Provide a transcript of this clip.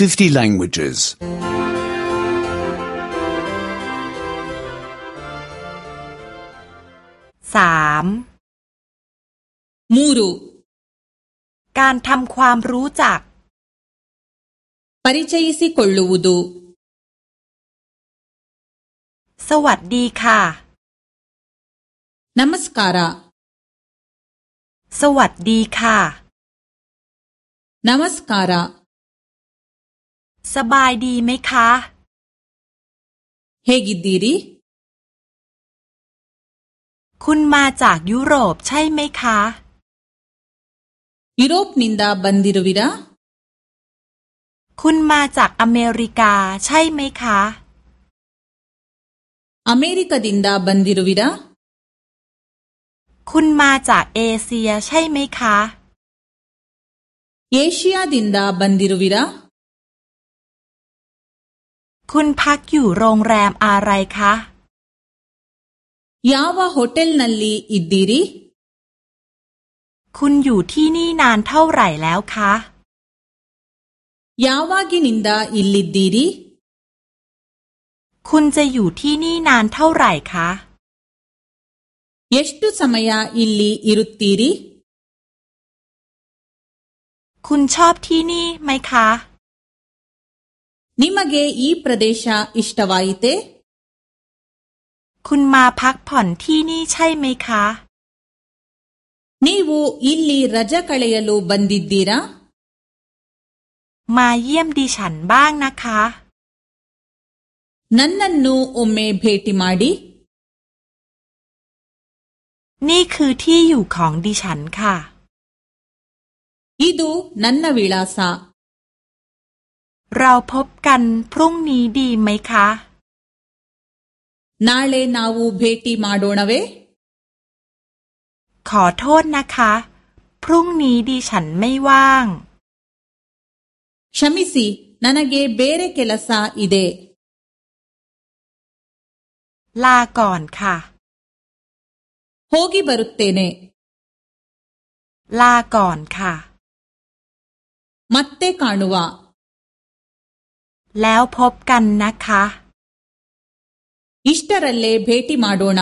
50 languages. 3. มูรุการทำความรู้จัก ปริชัยสิคลลูวดูสวัสดีค่ะนัมสการะสวัสดีค่ะนัมสการะ บายดีไหมคะ ಹೇಗಿದ್ದೀರಿ คุณมาจากยุโรปใช่ไหมคะ ಯುರೋಪ್ನಿಂದ ಬಂದಿರುವಿರಾ คุณมาจากอเมริกาใช่ไหมคะ ಅಮೆರಿಕದಿಂದ ಬಂದಿರುವಿರಾ คุณมาจากเอเชียใช่ไหมคะ ಏಷ್ಯಾದಿಂದ ಬಂದಿರುವಿರಾ คุณพักอยู่โรงแรมอะไรคะ ಯಾವ ಹೋಟೆಲ್ನಲ್ಲಿ ಇದ್ದೀರಿ คุณอยู่ที่นี่นานเท่าไหร่แล้วคะ ಯಾವಾಗಿನಿಂದ ಇಲ್ಲಿದ್ದೀರಿ คุณจะอยู่ที่นี่นานเท่าไหร่คะ ಎಷ್ಟು ಸಮಯ ಇಲ್ಲಿ ಇರುತ್ತೀರಿ คุณชอบที่นี่ไหมคะ ನಿಮಗೆ ಈ ಪ್ರದೇಶ ಇಷ್ಟವಾಯಿತೆ คุณมาพักผ่อนที่นี่ใช่ไหมคะ ನೀವು ಇಲ್ಲಿ ರಜೆ ಕಳೆಯಲು ಬಂದಿದ್ದೀರಾ มาเยี่ยมดิฉันบ้างนะคะ ನನ್ನನ್ನು ಒಮ್ಮೆ ಭೇಟಿ ಮಾಡಿ นี่คือที่อยู่ของดิฉันค่ะ ಇದು ನನ್ನ ವಿಳಾಸ เราพบกันพรุ่งนี้ดีไหมคะ ನಾಳೆ ನಾವು ಭೇಟಿ ಮಾಡೋಣವೇ ขอโทษนะคะ พรุ่งนี้ดิฉันไม่ว่าง ಕ್ಷಮಿಸಿ ನನಗೆ ಬೇರೆ ಕೆಲಸ ಇದೆ ลาก่อนค่ะ ಹೋಗಿ ಬರುತ್ತೇನೆ ลาก่อนค่ะ ಮತ್ತೆ ಕಾಣುವ แล้วพบกันนะคะ ಇಷ್ಟರಲ್ಲೇ ಭೇಟಿ ಮಾಡೋಣ